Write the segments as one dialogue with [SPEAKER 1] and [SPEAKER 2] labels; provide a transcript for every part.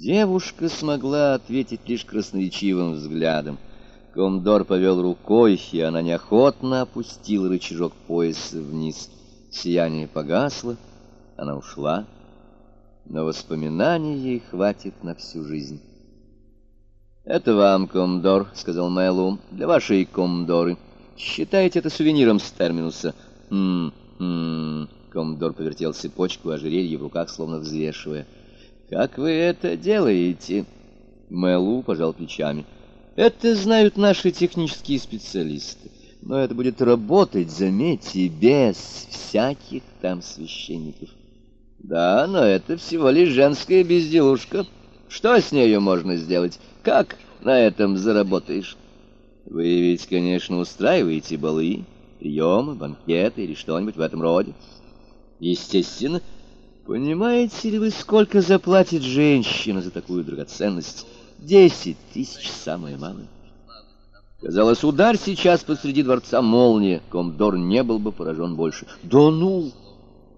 [SPEAKER 1] Девушка смогла ответить лишь красноречивым взглядом. Комдор повел рукой, и она неохотно опустила рычажок пояса вниз. Сияние погасло, она ушла, но воспоминаний ей хватит на всю жизнь. «Это вам, Комдор», — сказал Мэллоу, — «для вашей Комдоры. Считайте это сувениром с терминуса». «М-м-м», Комдор повертел цепочку ожерелья в руках, словно взвешивая. «Как вы это делаете?» Мэллоу пожал плечами. «Это знают наши технические специалисты. Но это будет работать, заметьте, без всяких там священников». «Да, но это всего лишь женская безделушка. Что с нею можно сделать?» Как на этом заработаешь? Вы ведь, конечно, устраиваете балы, приемы, банкеты или что-нибудь в этом роде. Естественно. Понимаете ли вы, сколько заплатит женщина за такую драгоценность? Десять тысяч, самое малое. Казалось, удар сейчас посреди дворца молния. Комдор не был бы поражен больше. Да ну!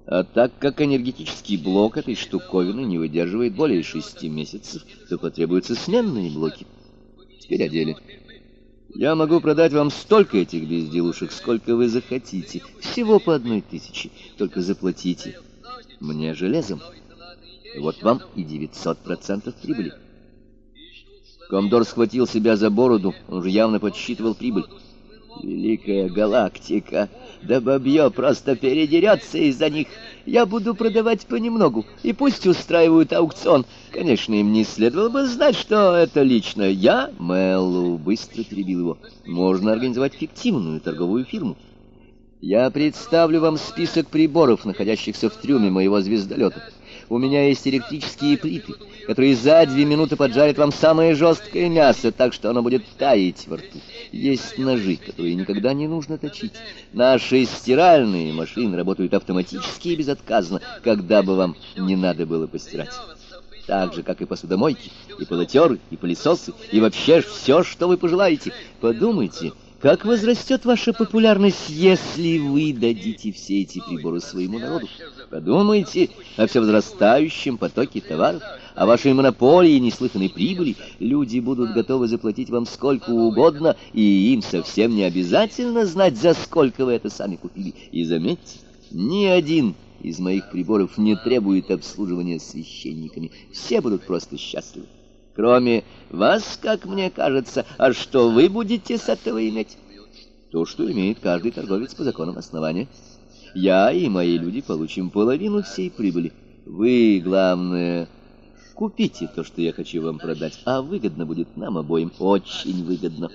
[SPEAKER 1] А так как энергетический блок этой штуковины не выдерживает более шести месяцев, то потребуются сменные блоки. Теперь о деле. Я могу продать вам столько этих безделушек, сколько вы захотите. Всего по одной тысяче. Только заплатите мне железом. Вот вам и 900% прибыли. Комдор схватил себя за бороду, он уже явно подсчитывал прибыль. Великая галактика! Да бабье просто передерется из-за них. Я буду продавать понемногу, и пусть устраивают аукцион. Конечно, им не следовало бы знать, что это лично я, Мэллоу, быстро перебил его. Можно организовать фиктивную торговую фирму. Я представлю вам список приборов, находящихся в трюме моего звездолета. У меня есть электрические плиты, которые за две минуты поджарят вам самое жесткое мясо, так что оно будет таять во рту. Есть ножи, которые никогда не нужно точить. Наши стиральные машины работают автоматически и безотказно, когда бы вам не надо было постирать. Так же, как и посудомойки, и полотеры, и пылесосы, и вообще все, что вы пожелаете. Подумайте, как возрастет ваша популярность, если вы дадите все эти приборы своему народу? Подумайте о все возрастающем потоке товаров, о вашей монополии и неслыханной прибыли. Люди будут готовы заплатить вам сколько угодно, и им совсем не обязательно знать, за сколько вы это сами купили. И заметьте, ни один из моих приборов не требует обслуживания священниками. Все будут просто счастливы. Кроме вас, как мне кажется, а что вы будете с этого иметь? То, что имеет каждый торговец по законам основания. Я и мои люди получим половину всей прибыли. Вы, главное, купите то, что я хочу вам продать, а выгодно будет нам обоим, очень выгодно.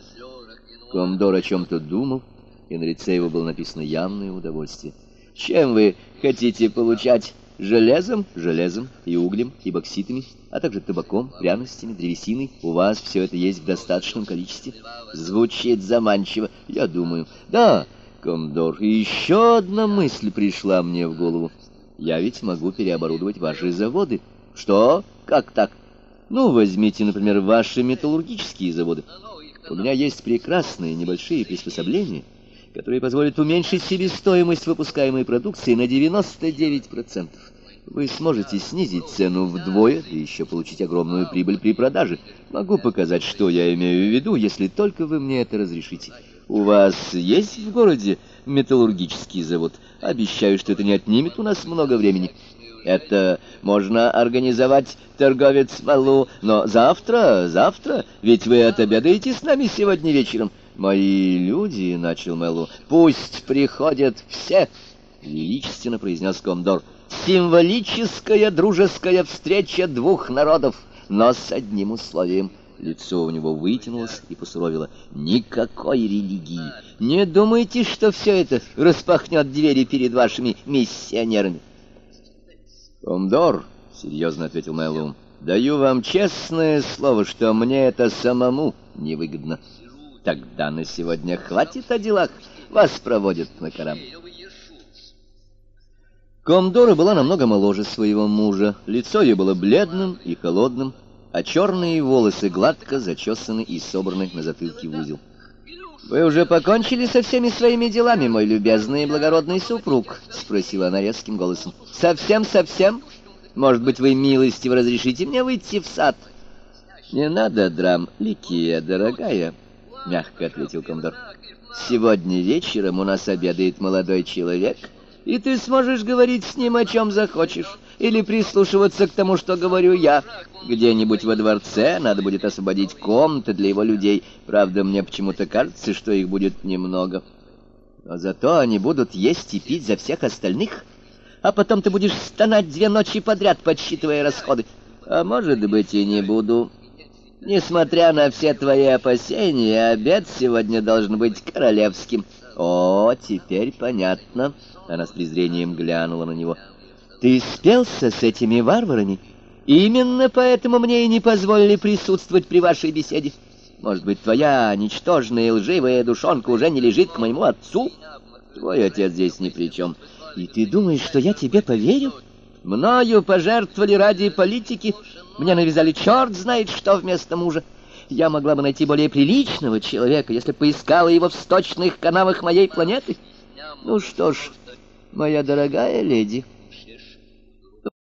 [SPEAKER 1] Комдор о чем-то думал, и на лице его было написано явное удовольствие. Чем вы хотите получать? Железом, железом и углем, и бокситами, а также табаком, пряностями, древесиной. У вас все это есть в достаточном количестве. Звучит заманчиво, я думаю. Да, Комдор, еще одна мысль пришла мне в голову. Я ведь могу переоборудовать ваши заводы. Что? Как так? Ну, возьмите, например, ваши металлургические заводы. У меня есть прекрасные небольшие приспособления — которые позволят уменьшить себестоимость выпускаемой продукции на 99%. Вы сможете снизить цену вдвое и еще получить огромную прибыль при продаже. Могу показать, что я имею в виду, если только вы мне это разрешите. У вас есть в городе металлургический завод? Обещаю, что это не отнимет у нас много времени. Это можно организовать, торговец Валу, но завтра, завтра, ведь вы отобедаете с нами сегодня вечером. «Мои люди», — начал Мэллу, — «пусть приходят все», — величественно произнес Кондор. «Символическая дружеская встреча двух народов, но с одним условием». Лицо у него вытянулось и посуровило. «Никакой религии! Не думайте, что все это распахнет двери перед вашими миссионерами!» «Комдор», — серьезно ответил Мэллоу, — «даю вам честное слово, что мне это самому невыгодно». Тогда на сегодня хватит о делах. Вас проводят на корабль. Комдора была намного моложе своего мужа. Лицо ее было бледным и холодным, а черные волосы гладко зачесаны и собраны на затылке в узел. «Вы уже покончили со всеми своими делами, мой любезный и благородный супруг?» — спросила она резким голосом. «Совсем-совсем?» Может быть, вы милостиво разрешите мне выйти в сад? Не надо драм, Ликия, дорогая, мягко ответил Кондор. Сегодня вечером у нас обедает молодой человек, и ты сможешь говорить с ним о чем захочешь, или прислушиваться к тому, что говорю я. Где-нибудь во дворце надо будет освободить комнаты для его людей. Правда, мне почему-то кажется, что их будет немного. Но зато они будут есть и пить за всех остальных, а потом ты будешь стонать две ночи подряд, подсчитывая расходы. А может быть и не буду. Несмотря на все твои опасения, обед сегодня должен быть королевским. О, теперь понятно. Она с презрением глянула на него. Ты спелся с этими варварами? Именно поэтому мне и не позволили присутствовать при вашей беседе. Может быть, твоя ничтожная лживая душонка уже не лежит к моему отцу? Твой отец здесь ни при чем. И ты думаешь, что я тебе поверю? Мною пожертвовали ради политики. Мне навязали черт знает что вместо мужа. Я могла бы найти более приличного человека, если поискала его в сточных канавах моей планеты. Ну что ж, моя дорогая леди...